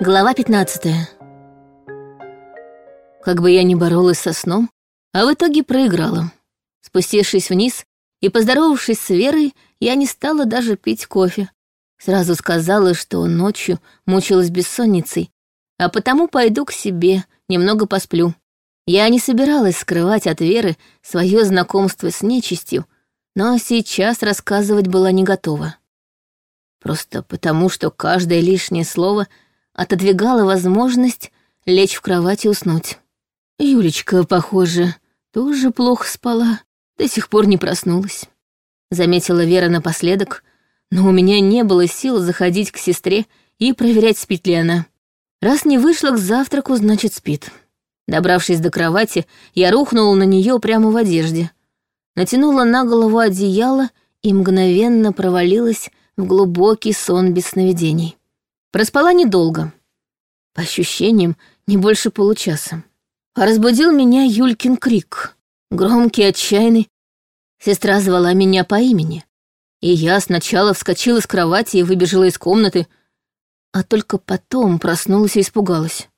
Глава 15 Как бы я ни боролась со сном, а в итоге проиграла. Спустившись вниз и поздоровавшись с Верой, я не стала даже пить кофе. Сразу сказала, что ночью мучилась бессонницей, а потому пойду к себе, немного посплю. Я не собиралась скрывать от Веры свое знакомство с нечистью, но сейчас рассказывать была не готова. Просто потому, что каждое лишнее слово отодвигало возможность лечь в кровать и уснуть. Юлечка, похоже, тоже плохо спала, до сих пор не проснулась. Заметила Вера напоследок, но у меня не было сил заходить к сестре и проверять, спит ли она. Раз не вышла к завтраку, значит, спит. Добравшись до кровати, я рухнула на нее прямо в одежде. Натянула на голову одеяло и мгновенно провалилась в глубокий сон без сновидений. Проспала недолго. По ощущениям, не больше получаса. А разбудил меня Юлькин крик. Громкий, отчаянный. Сестра звала меня по имени. И я сначала вскочила с кровати и выбежала из комнаты, а только потом проснулась и испугалась.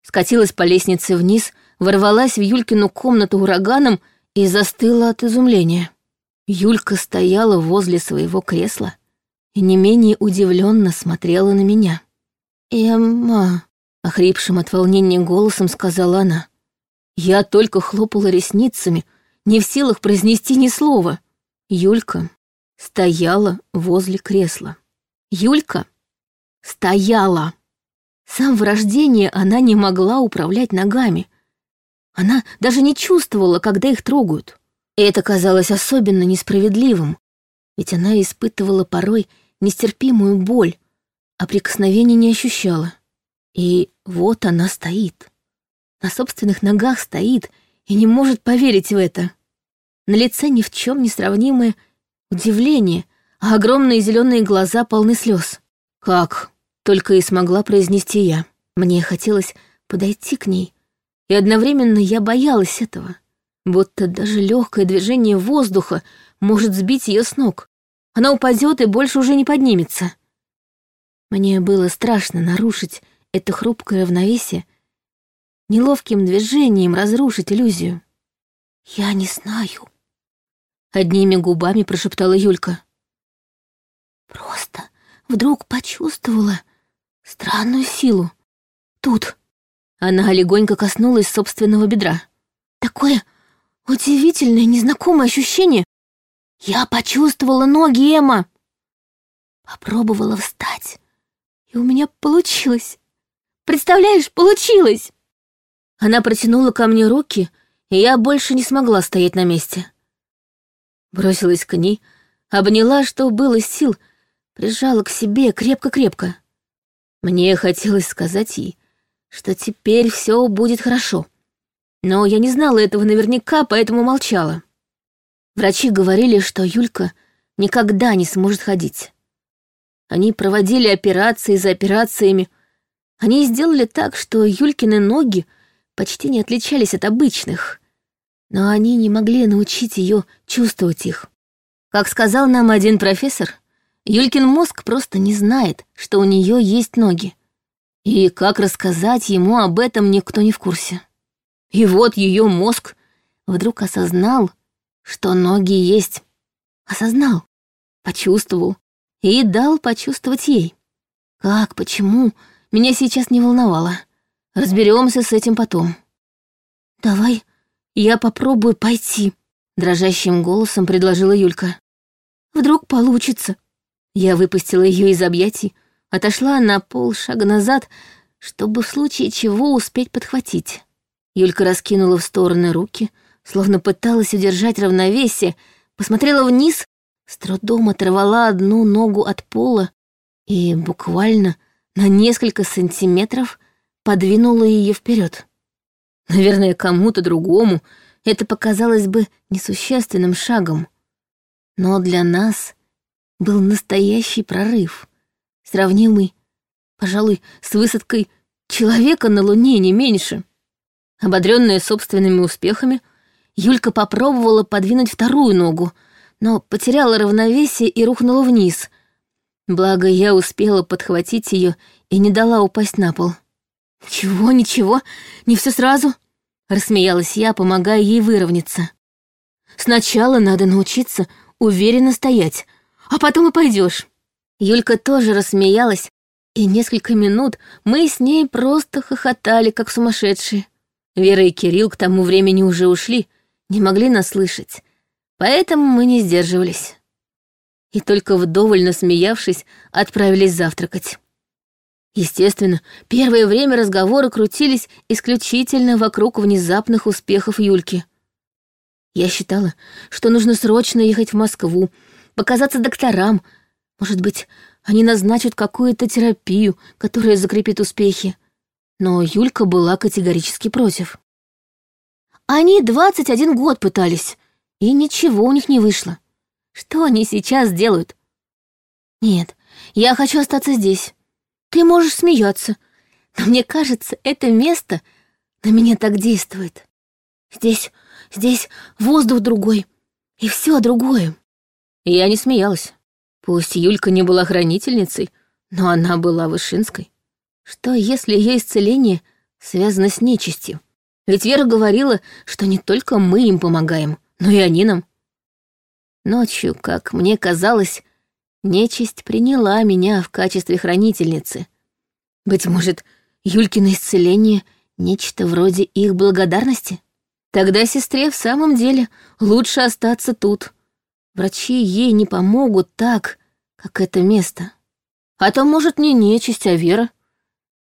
Скатилась по лестнице вниз, ворвалась в Юлькину комнату ураганом и застыла от изумления. Юлька стояла возле своего кресла и не менее удивленно смотрела на меня. «Эмма», — охрипшим от волнения голосом сказала она. Я только хлопала ресницами, не в силах произнести ни слова. Юлька стояла возле кресла. Юлька стояла. С самого рождения она не могла управлять ногами. Она даже не чувствовала, когда их трогают. И это казалось особенно несправедливым, ведь она испытывала порой нестерпимую боль, а прикосновений не ощущала. И вот она стоит. На собственных ногах стоит и не может поверить в это. На лице ни в чем не сравнимое удивление, а огромные зеленые глаза полны слез. «Как?» — только и смогла произнести я. Мне хотелось подойти к ней, и одновременно я боялась этого. Будто даже легкое движение воздуха может сбить ее с ног. Она упадет и больше уже не поднимется. Мне было страшно нарушить это хрупкое равновесие, неловким движением разрушить иллюзию. «Я не знаю», — одними губами прошептала Юлька. «Просто вдруг почувствовала странную силу. Тут». Она легонько коснулась собственного бедра. «Такое удивительное, незнакомое ощущение. Я почувствовала ноги Эма. Попробовала встать, и у меня получилось. Представляешь, получилось!» Она протянула ко мне руки, и я больше не смогла стоять на месте. Бросилась к ней, обняла, что было сил, прижала к себе крепко-крепко. Мне хотелось сказать ей, что теперь все будет хорошо. Но я не знала этого наверняка, поэтому молчала. Врачи говорили, что Юлька никогда не сможет ходить. Они проводили операции за операциями. Они сделали так, что Юлькины ноги почти не отличались от обычных, но они не могли научить ее чувствовать их. Как сказал нам один профессор, Юлькин мозг просто не знает, что у нее есть ноги. И как рассказать ему об этом никто не в курсе. И вот ее мозг вдруг осознал, что ноги есть. Осознал, почувствовал и дал почувствовать ей. Как, почему, меня сейчас не волновало. Разберемся с этим потом. Давай я попробую пойти, дрожащим голосом предложила Юлька. Вдруг получится. Я выпустила ее из объятий, отошла на полшага назад, чтобы в случае чего успеть подхватить. Юлька раскинула в стороны руки, словно пыталась удержать равновесие, посмотрела вниз с трудом оторвала одну ногу от пола и буквально на несколько сантиметров подвинула ее вперед. Наверное, кому-то другому это показалось бы несущественным шагом. Но для нас был настоящий прорыв, сравнимый, пожалуй, с высадкой человека на Луне не меньше. Ободренная собственными успехами, Юлька попробовала подвинуть вторую ногу — но потеряла равновесие и рухнула вниз. Благо, я успела подхватить ее и не дала упасть на пол. «Ничего, ничего, не все сразу», — рассмеялась я, помогая ей выровняться. «Сначала надо научиться уверенно стоять, а потом и пойдешь. Юлька тоже рассмеялась, и несколько минут мы с ней просто хохотали, как сумасшедшие. Вера и Кирилл к тому времени уже ушли, не могли нас слышать, поэтому мы не сдерживались. И только вдоволь насмеявшись, отправились завтракать. Естественно, первое время разговоры крутились исключительно вокруг внезапных успехов Юльки. Я считала, что нужно срочно ехать в Москву, показаться докторам, может быть, они назначат какую-то терапию, которая закрепит успехи. Но Юлька была категорически против. Они 21 год пытались, и ничего у них не вышло. Что они сейчас делают? Нет, я хочу остаться здесь. Ты можешь смеяться, но мне кажется, это место на меня так действует. Здесь, здесь воздух другой, и все другое. Я не смеялась. Пусть Юлька не была хранительницей, но она была Вышинской. Что, если ее исцеление связано с нечистью? Ведь Вера говорила, что не только мы им помогаем, но и они нам. Ночью, как мне казалось, нечисть приняла меня в качестве хранительницы. Быть может, Юлькино исцеление — нечто вроде их благодарности? Тогда сестре в самом деле лучше остаться тут, Врачи ей не помогут так, как это место. А то, может, не нечисть, а вера.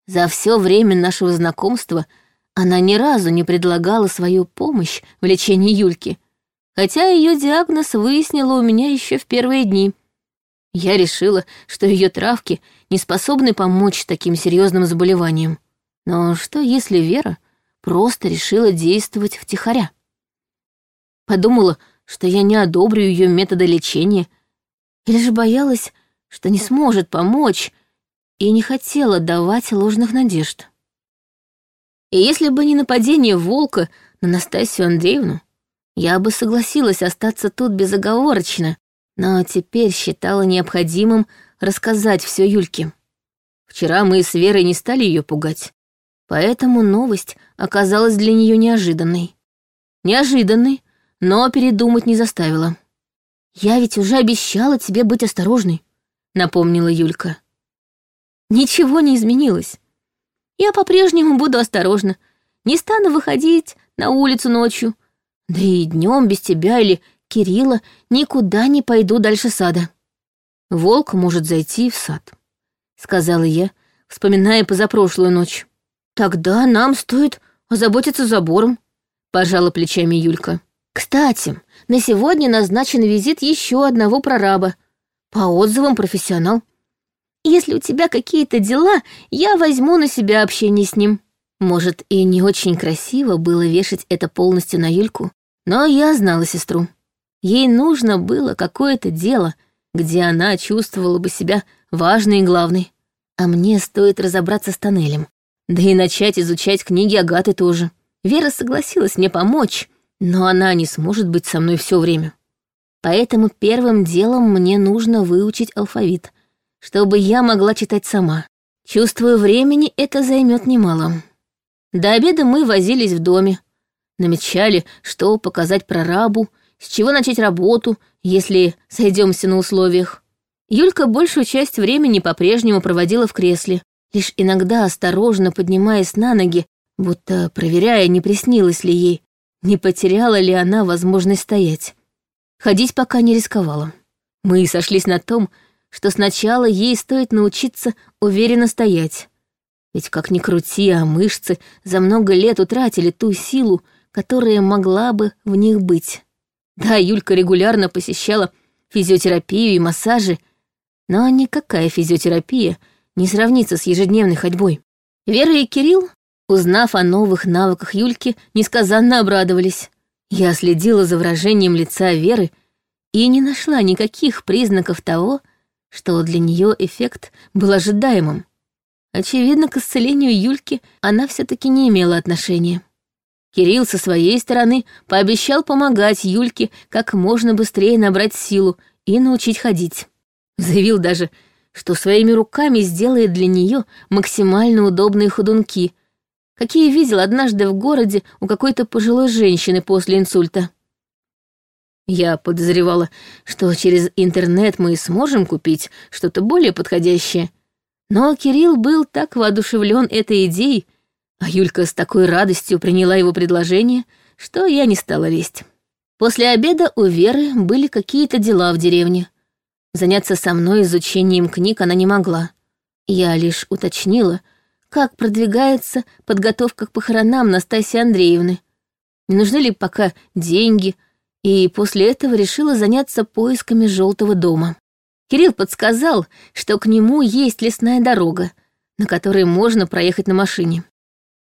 За все время нашего знакомства она ни разу не предлагала свою помощь в лечении Юльки, хотя ее диагноз выяснила у меня еще в первые дни. Я решила, что ее травки не способны помочь таким серьезным заболеваниям. Но что, если Вера просто решила действовать втихаря? Подумала, что я не одобрю ее методы лечения, или же боялась, что не сможет помочь, и не хотела давать ложных надежд. И если бы не нападение волка на Настасью Андреевну, я бы согласилась остаться тут безоговорочно, но теперь считала необходимым рассказать все Юльке. Вчера мы с Верой не стали ее пугать, поэтому новость оказалась для нее неожиданной. Неожиданной, но передумать не заставила. «Я ведь уже обещала тебе быть осторожной», — напомнила Юлька. «Ничего не изменилось. Я по-прежнему буду осторожна, не стану выходить на улицу ночью, да и днем без тебя или Кирилла никуда не пойду дальше сада. Волк может зайти в сад», — сказала я, вспоминая позапрошлую ночь. «Тогда нам стоит озаботиться забором», — пожала плечами Юлька. Кстати, на сегодня назначен визит еще одного прораба. По отзывам профессионал. Если у тебя какие-то дела, я возьму на себя общение с ним. Может, и не очень красиво было вешать это полностью на Юльку, но я знала сестру. Ей нужно было какое-то дело, где она чувствовала бы себя важной и главной. А мне стоит разобраться с тоннелем. Да и начать изучать книги Агаты тоже. Вера согласилась мне помочь, но она не сможет быть со мной все время. Поэтому первым делом мне нужно выучить алфавит, чтобы я могла читать сама. Чувствую, времени это займет немало. До обеда мы возились в доме, намечали, что показать прорабу, с чего начать работу, если сойдемся на условиях. Юлька большую часть времени по-прежнему проводила в кресле, лишь иногда осторожно поднимаясь на ноги, будто проверяя, не приснилось ли ей, не потеряла ли она возможность стоять. Ходить пока не рисковала. Мы сошлись на том, что сначала ей стоит научиться уверенно стоять. Ведь как ни крути, а мышцы за много лет утратили ту силу, которая могла бы в них быть. Да, Юлька регулярно посещала физиотерапию и массажи, но никакая физиотерапия не сравнится с ежедневной ходьбой. Вера и Кирилл Узнав о новых навыках Юльки, несказанно обрадовались. Я следила за выражением лица Веры и не нашла никаких признаков того, что для нее эффект был ожидаемым. Очевидно, к исцелению Юльки она все таки не имела отношения. Кирилл со своей стороны пообещал помогать Юльке как можно быстрее набрать силу и научить ходить. Заявил даже, что своими руками сделает для нее максимально удобные ходунки, какие видел однажды в городе у какой-то пожилой женщины после инсульта. Я подозревала, что через интернет мы сможем купить что-то более подходящее. Но Кирилл был так воодушевлен этой идеей, а Юлька с такой радостью приняла его предложение, что я не стала лезть. После обеда у Веры были какие-то дела в деревне. Заняться со мной изучением книг она не могла. Я лишь уточнила, как продвигается подготовка к похоронам Настасьи Андреевны. Не нужны ли пока деньги — и после этого решила заняться поисками желтого дома. Кирилл подсказал, что к нему есть лесная дорога, на которой можно проехать на машине.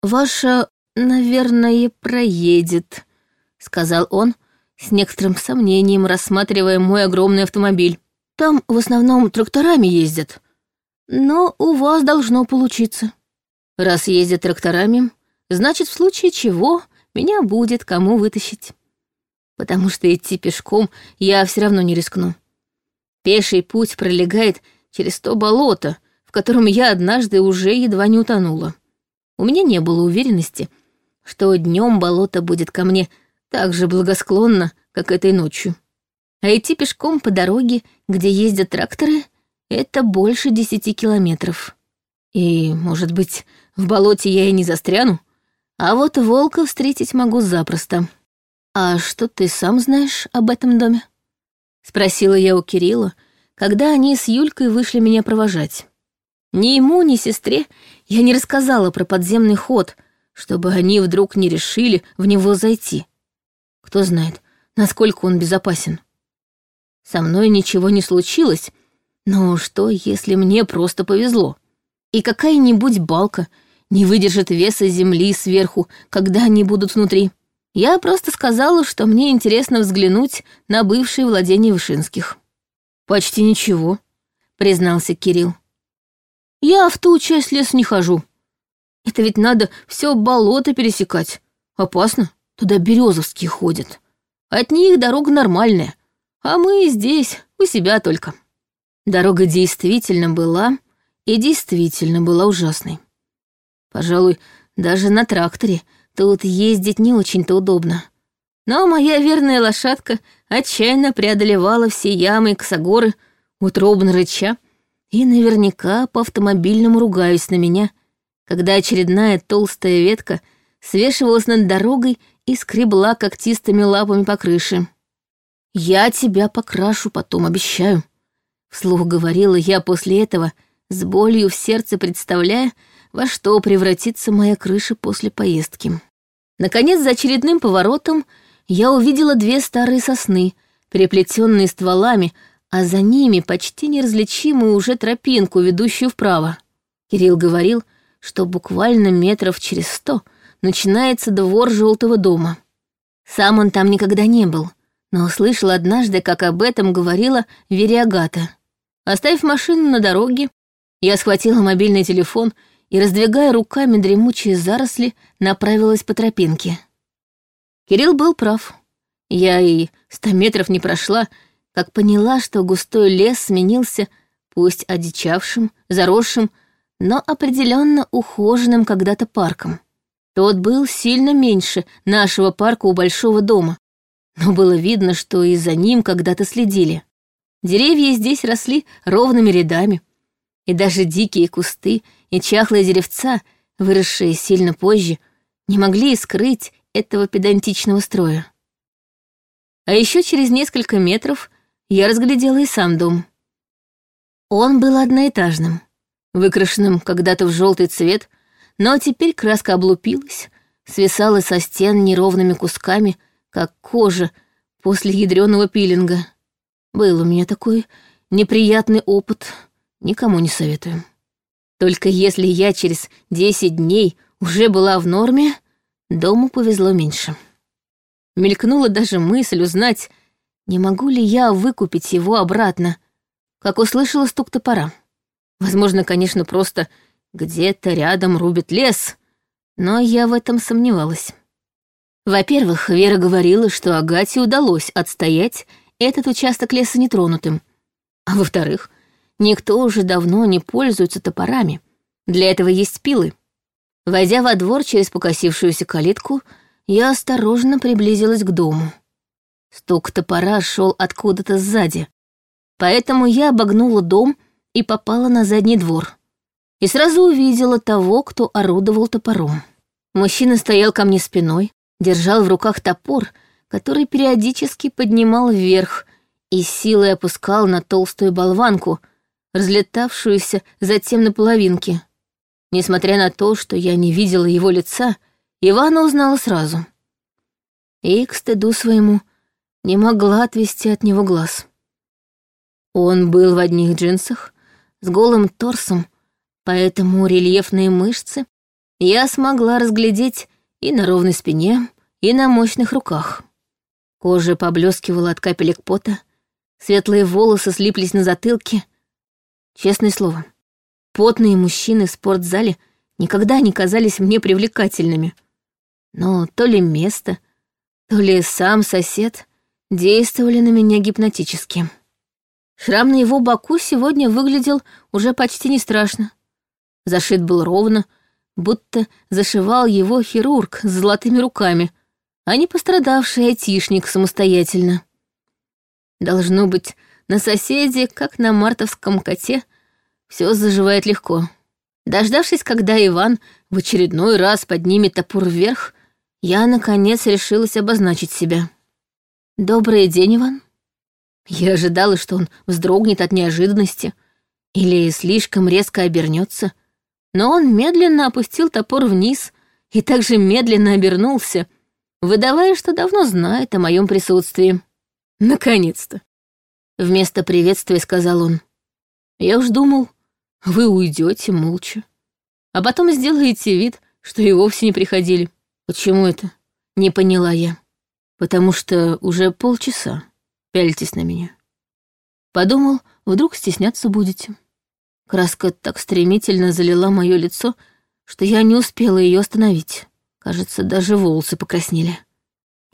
«Ваша, наверное, проедет», — сказал он, с некоторым сомнением рассматривая мой огромный автомобиль. «Там в основном тракторами ездят, но у вас должно получиться. Раз ездят тракторами, значит, в случае чего меня будет кому вытащить» потому что идти пешком я все равно не рискну. Пеший путь пролегает через то болото, в котором я однажды уже едва не утонула. У меня не было уверенности, что днем болото будет ко мне так же благосклонно, как этой ночью. А идти пешком по дороге, где ездят тракторы, это больше десяти километров. И, может быть, в болоте я и не застряну, а вот волка встретить могу запросто. «А что ты сам знаешь об этом доме?» — спросила я у Кирилла, когда они с Юлькой вышли меня провожать. Ни ему, ни сестре я не рассказала про подземный ход, чтобы они вдруг не решили в него зайти. Кто знает, насколько он безопасен. Со мной ничего не случилось, но что, если мне просто повезло? И какая-нибудь балка не выдержит веса земли сверху, когда они будут внутри? Я просто сказала, что мне интересно взглянуть на бывшие владения Вышинских. «Почти ничего», — признался Кирилл. «Я в ту часть леса не хожу. Это ведь надо все болото пересекать. Опасно. Туда березовские ходят. От них дорога нормальная, а мы здесь, у себя только». Дорога действительно была и действительно была ужасной. Пожалуй, даже на тракторе — Тут ездить не очень-то удобно. Но моя верная лошадка отчаянно преодолевала все ямы и косогоры, утробно рыча, и наверняка по автомобильному ругаюсь на меня, когда очередная толстая ветка свешивалась над дорогой и скребла когтистыми лапами по крыше. «Я тебя покрашу потом, обещаю», — вслух говорила я после этого, с болью в сердце представляя, во что превратится моя крыша после поездки. Наконец, за очередным поворотом я увидела две старые сосны, переплетенные стволами, а за ними почти неразличимую уже тропинку, ведущую вправо. Кирилл говорил, что буквально метров через сто начинается двор желтого дома. Сам он там никогда не был, но услышал однажды, как об этом говорила Вериагата. Оставив машину на дороге, я схватила мобильный телефон и, раздвигая руками дремучие заросли, направилась по тропинке. Кирилл был прав. Я и ста метров не прошла, как поняла, что густой лес сменился пусть одичавшим, заросшим, но определенно ухоженным когда-то парком. Тот был сильно меньше нашего парка у большого дома, но было видно, что и за ним когда-то следили. Деревья здесь росли ровными рядами, и даже дикие кусты и чахлые деревца, выросшие сильно позже, не могли скрыть этого педантичного строя. А еще через несколько метров я разглядела и сам дом. Он был одноэтажным, выкрашенным когда-то в желтый цвет, но теперь краска облупилась, свисала со стен неровными кусками, как кожа после ядреного пилинга. Был у меня такой неприятный опыт — никому не советую. Только если я через 10 дней уже была в норме, дому повезло меньше. Мелькнула даже мысль узнать, не могу ли я выкупить его обратно, как услышала стук топора. Возможно, конечно, просто где-то рядом рубит лес, но я в этом сомневалась. Во-первых, Вера говорила, что Агате удалось отстоять этот участок леса нетронутым. А во-вторых, Никто уже давно не пользуется топорами. Для этого есть пилы. Войдя во двор через покосившуюся калитку, я осторожно приблизилась к дому. Стук топора шел откуда-то сзади, поэтому я обогнула дом и попала на задний двор. И сразу увидела того, кто орудовал топором. Мужчина стоял ко мне спиной, держал в руках топор, который периодически поднимал вверх и силой опускал на толстую болванку, разлетавшуюся затем на половинки. Несмотря на то, что я не видела его лица, Ивана узнала сразу. И, к стыду своему, не могла отвести от него глаз. Он был в одних джинсах, с голым торсом, поэтому рельефные мышцы я смогла разглядеть и на ровной спине, и на мощных руках. Кожа поблескивала от капелек пота, светлые волосы слиплись на затылке. Честное слово, потные мужчины в спортзале никогда не казались мне привлекательными. Но то ли место, то ли сам сосед действовали на меня гипнотически. Шрам на его боку сегодня выглядел уже почти не страшно. Зашит был ровно, будто зашивал его хирург с золотыми руками, а не пострадавший айтишник самостоятельно. Должно быть, на соседе, как на мартовском коте, все заживает легко. Дождавшись, когда Иван в очередной раз поднимет топор вверх, я, наконец, решилась обозначить себя. «Добрый день, Иван». Я ожидала, что он вздрогнет от неожиданности или слишком резко обернется, но он медленно опустил топор вниз и также медленно обернулся, выдавая, что давно знает о моем присутствии. Наконец-то. Вместо приветствия сказал он. Я уж думал, вы уйдете молча. А потом сделаете вид, что и вовсе не приходили. Почему это? Не поняла я. Потому что уже полчаса пялитесь на меня. Подумал, вдруг стесняться будете. Краска так стремительно залила мое лицо, что я не успела ее остановить. Кажется, даже волосы покраснели.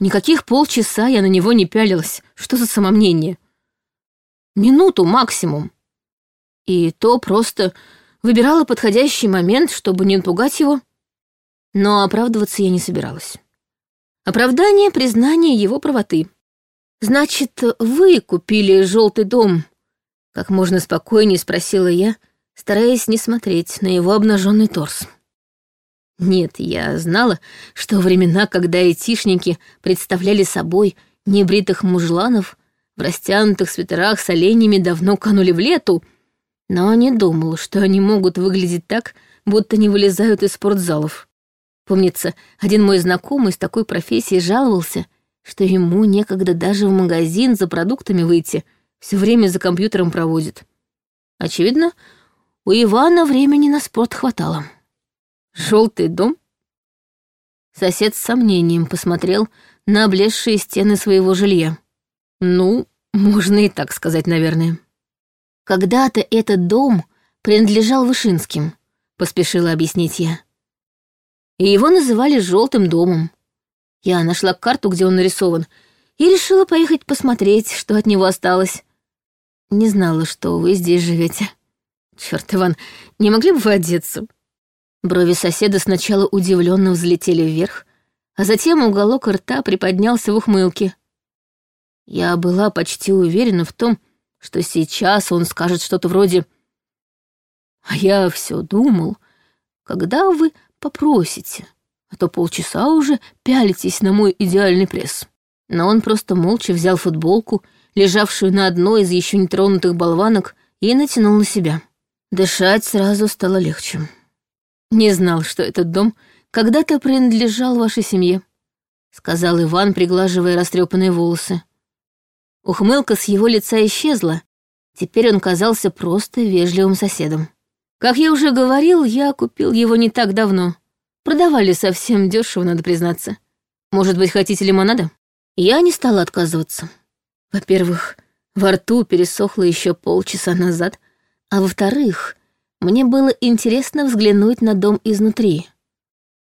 Никаких полчаса я на него не пялилась. Что за самомнение? Минуту максимум. И то просто выбирала подходящий момент, чтобы не напугать его. Но оправдываться я не собиралась. Оправдание — признание его правоты. «Значит, вы купили желтый дом как можно спокойнее спросила я, стараясь не смотреть на его обнаженный торс. Нет, я знала, что времена, когда айтишники представляли собой небритых мужланов в растянутых свитерах с оленями давно канули в лету, но не думала, что они могут выглядеть так, будто не вылезают из спортзалов. Помнится, один мой знакомый с такой профессией жаловался, что ему некогда даже в магазин за продуктами выйти — все время за компьютером проводит. Очевидно, у Ивана времени на спорт хватало. Желтый дом? Сосед с сомнением посмотрел на облезшие стены своего жилья. Ну, можно и так сказать, наверное. Когда-то этот дом принадлежал Вышинским, поспешила объяснить я. И его называли желтым домом. Я нашла карту, где он нарисован, и решила поехать посмотреть, что от него осталось. Не знала, что вы здесь живете. Черт, Иван, не могли бы вы одеться? Брови соседа сначала удивленно взлетели вверх, а затем уголок рта приподнялся в ухмылке. Я была почти уверена в том, что сейчас он скажет что-то вроде «А я все думал, когда вы попросите, а то полчаса уже пялитесь на мой идеальный пресс». Но он просто молча взял футболку лежавшую на одной из еще нетронутых болванок, и натянул на себя. Дышать сразу стало легче. «Не знал, что этот дом когда-то принадлежал вашей семье», — сказал Иван, приглаживая растрепанные волосы. Ухмылка с его лица исчезла, теперь он казался просто вежливым соседом. Как я уже говорил, я купил его не так давно. Продавали совсем дешево, надо признаться. Может быть, хотите лимонада? Я не стала отказываться. Во-первых, во рту пересохло еще полчаса назад, а во-вторых, мне было интересно взглянуть на дом изнутри.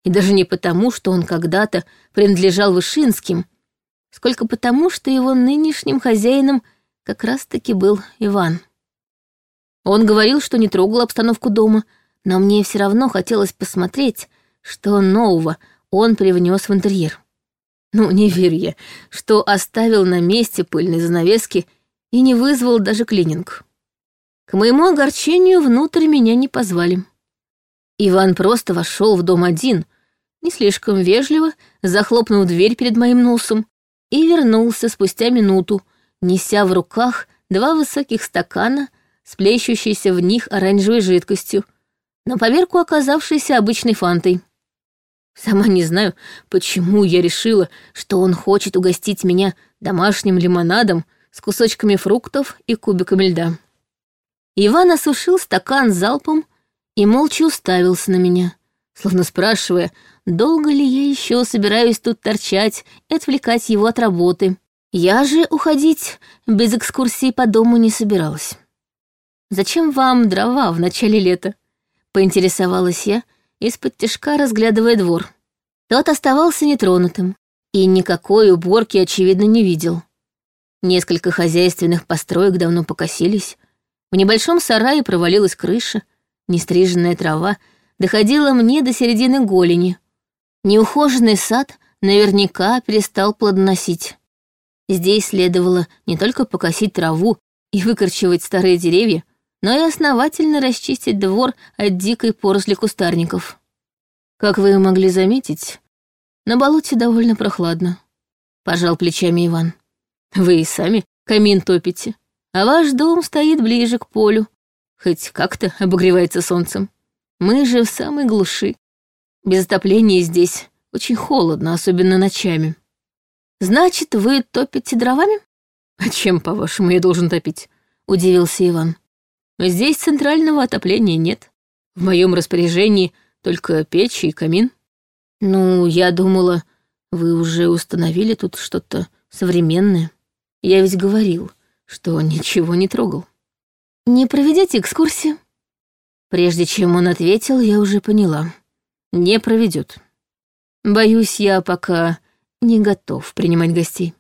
И даже не потому, что он когда-то принадлежал Вышинским, сколько потому, что его нынешним хозяином как раз-таки был Иван. Он говорил, что не трогал обстановку дома, но мне все равно хотелось посмотреть, что нового он привнес в интерьер. Ну, не верю я, что оставил на месте пыльные занавески и не вызвал даже клининг. К моему огорчению внутрь меня не позвали. Иван просто вошел в дом один, не слишком вежливо, захлопнул дверь перед моим носом и вернулся спустя минуту, неся в руках два высоких стакана с плещущейся в них оранжевой жидкостью, на поверку оказавшейся обычной фантой. Сама не знаю, почему я решила, что он хочет угостить меня домашним лимонадом с кусочками фруктов и кубиками льда. Иван осушил стакан залпом и молча уставился на меня, словно спрашивая, долго ли я еще собираюсь тут торчать и отвлекать его от работы. Я же уходить без экскурсии по дому не собиралась. «Зачем вам дрова в начале лета?» — поинтересовалась я, из-под тяжка разглядывая двор. Тот оставался нетронутым, и никакой уборки, очевидно, не видел. Несколько хозяйственных построек давно покосились, в небольшом сарае провалилась крыша, нестриженная трава доходила мне до середины голени. Неухоженный сад наверняка перестал плодоносить. Здесь следовало не только покосить траву и выкорчевать старые деревья, но и основательно расчистить двор от дикой поросли кустарников. Как вы могли заметить, на болоте довольно прохладно. Пожал плечами Иван. Вы и сами камин топите, а ваш дом стоит ближе к полю, хоть как-то обогревается солнцем. Мы же в самой глуши. Без отопления здесь очень холодно, особенно ночами. Значит, вы топите дровами? А чем, по-вашему, я должен топить? Удивился Иван. Здесь центрального отопления нет. В моем распоряжении только печь и камин. Ну, я думала, вы уже установили тут что-то современное. Я ведь говорил, что ничего не трогал. Не проведете экскурсию? Прежде чем он ответил, я уже поняла. Не проведет. Боюсь, я пока не готов принимать гостей.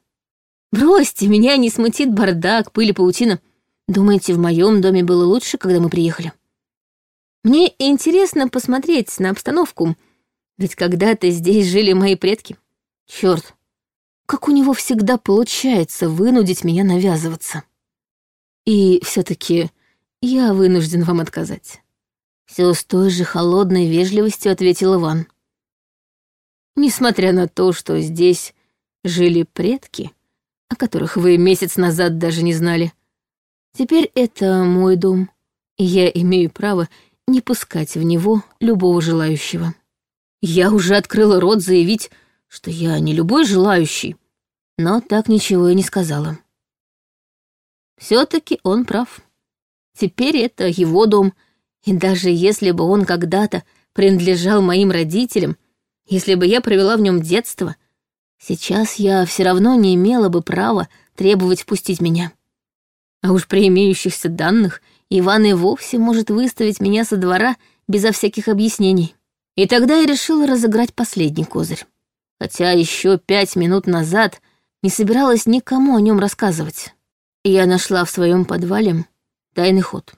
Бросьте, меня не смутит бардак, пыль и паутина. Думаете, в моем доме было лучше, когда мы приехали? Мне интересно посмотреть на обстановку, ведь когда-то здесь жили мои предки. Черт, как у него всегда получается вынудить меня навязываться. И все-таки я вынужден вам отказать. Все с той же холодной вежливостью ответил Иван. Несмотря на то, что здесь жили предки, о которых вы месяц назад даже не знали, Теперь это мой дом, и я имею право не пускать в него любого желающего. Я уже открыла рот заявить, что я не любой желающий, но так ничего и не сказала. все таки он прав. Теперь это его дом, и даже если бы он когда-то принадлежал моим родителям, если бы я провела в нем детство, сейчас я все равно не имела бы права требовать впустить меня. А уж при имеющихся данных Иван и вовсе может выставить меня со двора безо всяких объяснений. И тогда я решила разыграть последний козырь. Хотя еще пять минут назад не собиралась никому о нем рассказывать. Я нашла в своем подвале тайный ход.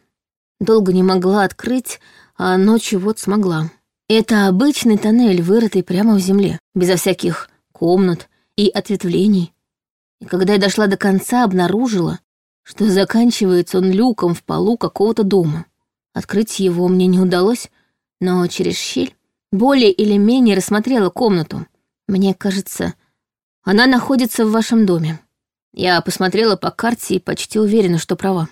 Долго не могла открыть, а ночью вот смогла. Это обычный тоннель, вырытый прямо в земле, безо всяких комнат и ответвлений. И когда я дошла до конца, обнаружила, что заканчивается он люком в полу какого-то дома. Открыть его мне не удалось, но через щель более или менее рассмотрела комнату. Мне кажется, она находится в вашем доме. Я посмотрела по карте и почти уверена, что права.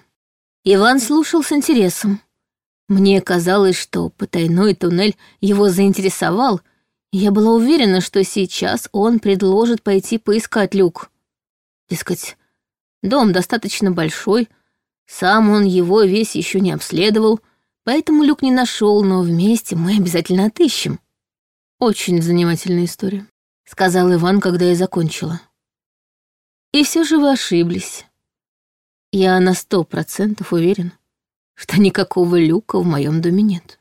Иван слушал с интересом. Мне казалось, что потайной туннель его заинтересовал, и я была уверена, что сейчас он предложит пойти поискать люк. Дескать, Дом достаточно большой, сам он его весь еще не обследовал, поэтому люк не нашел, но вместе мы обязательно отыщем. Очень занимательная история, сказал Иван, когда я закончила. И все же вы ошиблись. Я на сто процентов уверен, что никакого люка в моем доме нет.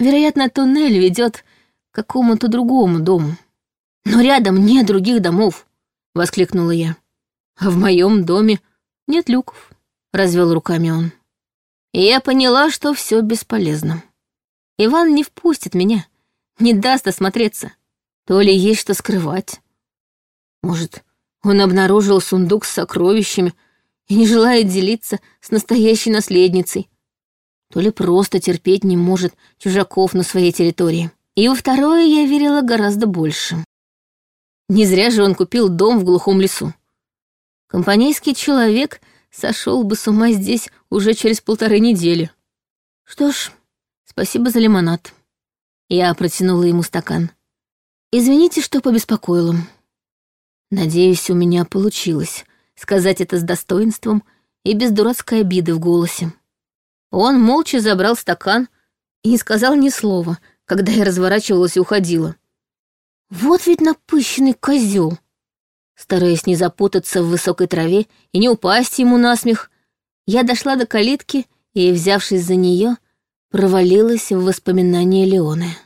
Вероятно, туннель ведет к какому-то другому дому. Но рядом нет других домов, воскликнула я. А в моем доме нет люков, развел руками он. И я поняла, что все бесполезно. Иван не впустит меня, не даст осмотреться. То ли есть что скрывать. Может, он обнаружил сундук с сокровищами и не желает делиться с настоящей наследницей. То ли просто терпеть не может чужаков на своей территории. И во второе я верила гораздо больше. Не зря же он купил дом в глухом лесу. Компанейский человек сошел бы с ума здесь уже через полторы недели. Что ж, спасибо за лимонад. Я протянула ему стакан. Извините, что побеспокоила. Надеюсь, у меня получилось сказать это с достоинством и без дурацкой обиды в голосе. Он молча забрал стакан и не сказал ни слова, когда я разворачивалась и уходила. Вот ведь напыщенный козел. Стараясь не запутаться в высокой траве и не упасть ему на смех, я дошла до калитки и, взявшись за нее, провалилась в воспоминания Леоны.